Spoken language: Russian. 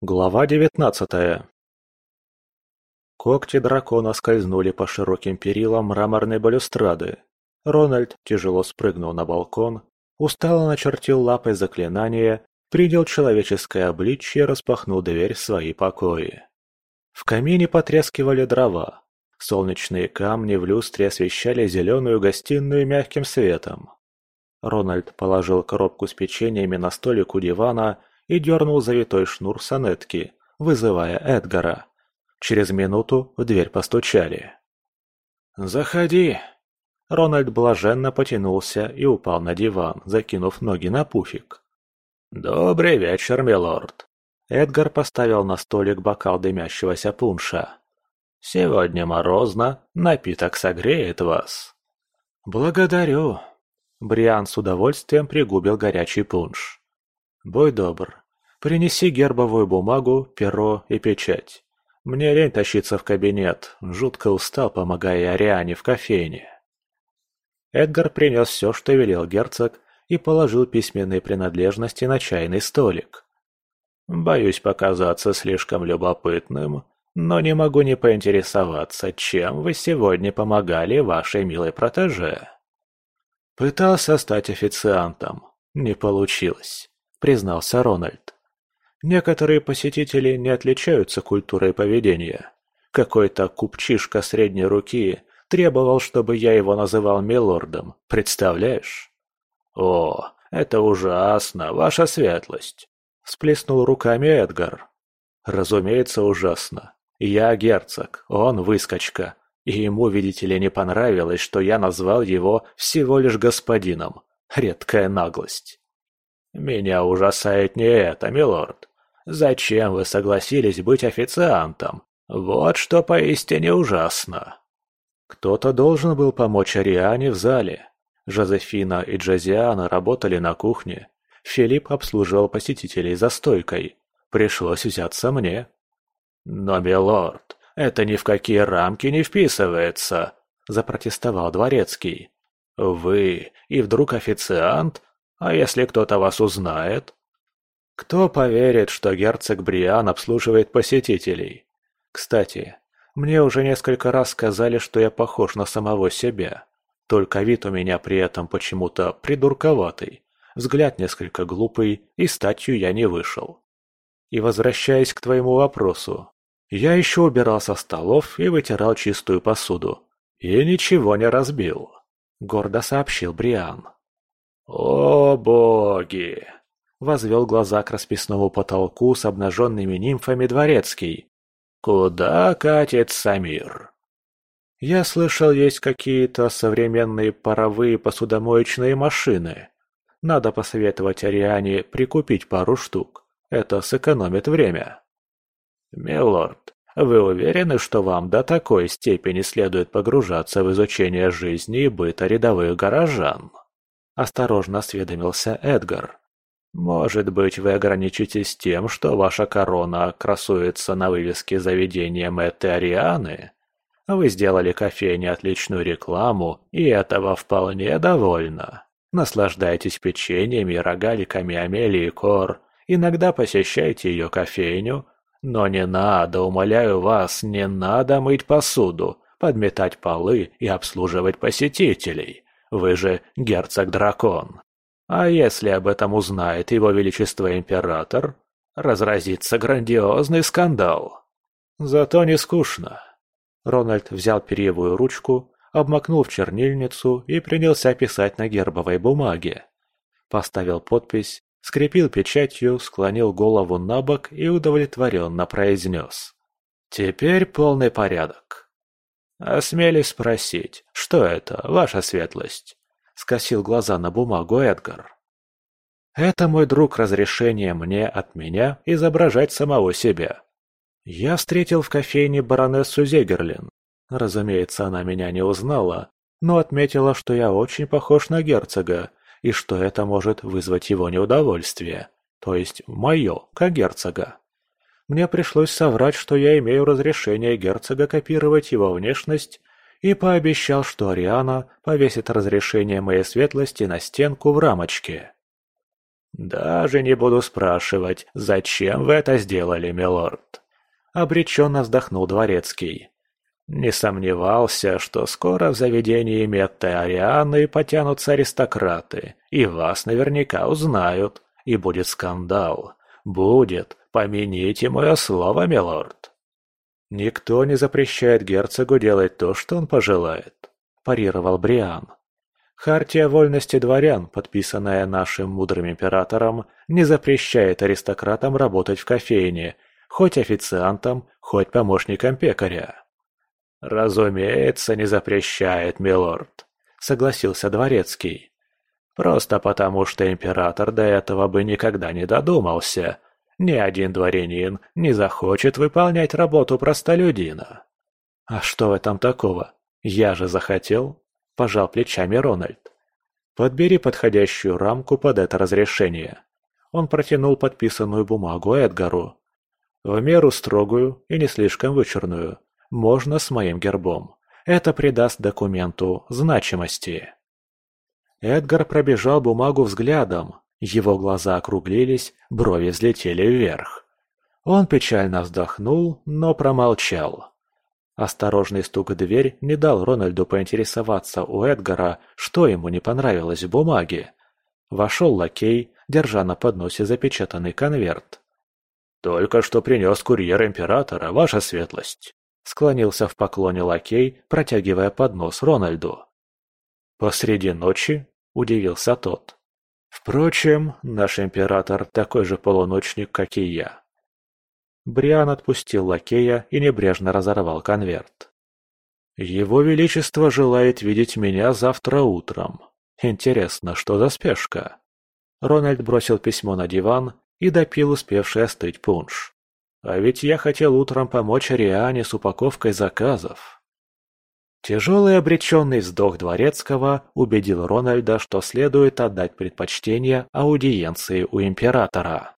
Глава девятнадцатая Когти дракона скользнули по широким перилам мраморной балюстрады. Рональд тяжело спрыгнул на балкон, устало начертил лапой заклинание, принял человеческое обличье и распахнул дверь в свои покои. В камине потрескивали дрова. Солнечные камни в люстре освещали зеленую гостиную мягким светом. Рональд положил коробку с печеньями на столик у дивана и дернул завитой шнур сонетки, вызывая Эдгара. Через минуту в дверь постучали. «Заходи!» Рональд блаженно потянулся и упал на диван, закинув ноги на пуфик. «Добрый вечер, милорд!» Эдгар поставил на столик бокал дымящегося пунша. «Сегодня морозно, напиток согреет вас». «Благодарю!» Бриан с удовольствием пригубил горячий пунш. «Бой добр. Принеси гербовую бумагу, перо и печать. Мне лень тащиться в кабинет, жутко устал, помогая Ариане в кофейне». Эдгар принес все, что велел герцог, и положил письменные принадлежности на чайный столик. «Боюсь показаться слишком любопытным, но не могу не поинтересоваться, чем вы сегодня помогали вашей милой протеже». «Пытался стать официантом. Не получилось», — признался Рональд. «Некоторые посетители не отличаются культурой поведения. Какой-то купчишка средней руки требовал, чтобы я его называл милордом, представляешь?» «О, это ужасно, ваша светлость!» — сплеснул руками Эдгар. «Разумеется, ужасно. Я герцог, он выскочка, и ему, видите ли, не понравилось, что я назвал его всего лишь господином. Редкая наглость. Меня ужасает не это, милорд. Зачем вы согласились быть официантом? Вот что поистине ужасно. Кто-то должен был помочь Ариане в зале. Жозефина и Джозиана работали на кухне. Филипп обслуживал посетителей за стойкой. Пришлось взяться мне. Но, милорд, это ни в какие рамки не вписывается», – запротестовал Дворецкий. «Вы и вдруг официант? А если кто-то вас узнает?» «Кто поверит, что герцог Бриан обслуживает посетителей? Кстати, мне уже несколько раз сказали, что я похож на самого себя. Только вид у меня при этом почему-то придурковатый, взгляд несколько глупый, и статью я не вышел. И возвращаясь к твоему вопросу, я еще убирал со столов и вытирал чистую посуду. И ничего не разбил, гордо сообщил Бриан. О боги! Возвел глаза к расписному потолку с обнаженными нимфами дворецкий. Куда катится мир? Я слышал, есть какие-то современные паровые посудомоечные машины. Надо посоветовать Ариане прикупить пару штук. Это сэкономит время. «Милорд, вы уверены, что вам до такой степени следует погружаться в изучение жизни и быта рядовых горожан?» Осторожно осведомился Эдгар. «Может быть, вы ограничитесь тем, что ваша корона красуется на вывеске заведения Мэтты Арианы? Вы сделали кофейне отличную рекламу, и этого вполне довольно. Наслаждайтесь печеньями и рогаликами Амелии Кор, иногда посещайте ее кофейню, но не надо, умоляю вас, не надо мыть посуду, подметать полы и обслуживать посетителей. Вы же герцог-дракон. А если об этом узнает его величество император, разразится грандиозный скандал. Зато не скучно. Рональд взял перьевую ручку, обмакнул в чернильницу и принялся писать на гербовой бумаге. Поставил подпись скрепил печатью, склонил голову на бок и удовлетворенно произнес. «Теперь полный порядок». «Осмелись спросить, что это, ваша светлость?» — скосил глаза на бумагу Эдгар. «Это, мой друг, разрешение мне от меня изображать самого себя. Я встретил в кофейне баронессу Зегерлин. Разумеется, она меня не узнала, но отметила, что я очень похож на герцога, и что это может вызвать его неудовольствие, то есть мое, как герцога. Мне пришлось соврать, что я имею разрешение герцога копировать его внешность, и пообещал, что Ариана повесит разрешение моей светлости на стенку в рамочке. «Даже не буду спрашивать, зачем вы это сделали, милорд?» Обреченно вздохнул Дворецкий. Не сомневался, что скоро в заведении Метты Арианы потянутся аристократы, и вас наверняка узнают, и будет скандал. Будет, помяните мое слово, милорд. Никто не запрещает герцогу делать то, что он пожелает, парировал Бриан. Хартия вольности дворян, подписанная нашим мудрым императором, не запрещает аристократам работать в кофейне, хоть официантом, хоть помощником пекаря. «Разумеется, не запрещает, милорд», — согласился Дворецкий. «Просто потому, что император до этого бы никогда не додумался. Ни один дворянин не захочет выполнять работу простолюдина». «А что в этом такого? Я же захотел», пожал плечами Рональд. «Подбери подходящую рамку под это разрешение». Он протянул подписанную бумагу Эдгару. «В меру строгую и не слишком вычурную. Можно с моим гербом. Это придаст документу значимости». Эдгар пробежал бумагу взглядом. Его глаза округлились, брови взлетели вверх. Он печально вздохнул, но промолчал. Осторожный стук в дверь не дал Рональду поинтересоваться у Эдгара, что ему не понравилось в бумаге. Вошел лакей, держа на подносе запечатанный конверт. «Только что принес курьер императора, ваша светлость», — склонился в поклоне лакей, протягивая поднос Рональду. «Посреди ночи?» — удивился тот. «Впрочем, наш император такой же полуночник, как и я. Бриан отпустил лакея и небрежно разорвал конверт. «Его Величество желает видеть меня завтра утром. Интересно, что за спешка?» Рональд бросил письмо на диван и допил успевший остыть пунш. «А ведь я хотел утром помочь Ариане с упаковкой заказов». Тяжелый обреченный вздох Дворецкого убедил Рональда, что следует отдать предпочтение аудиенции у императора.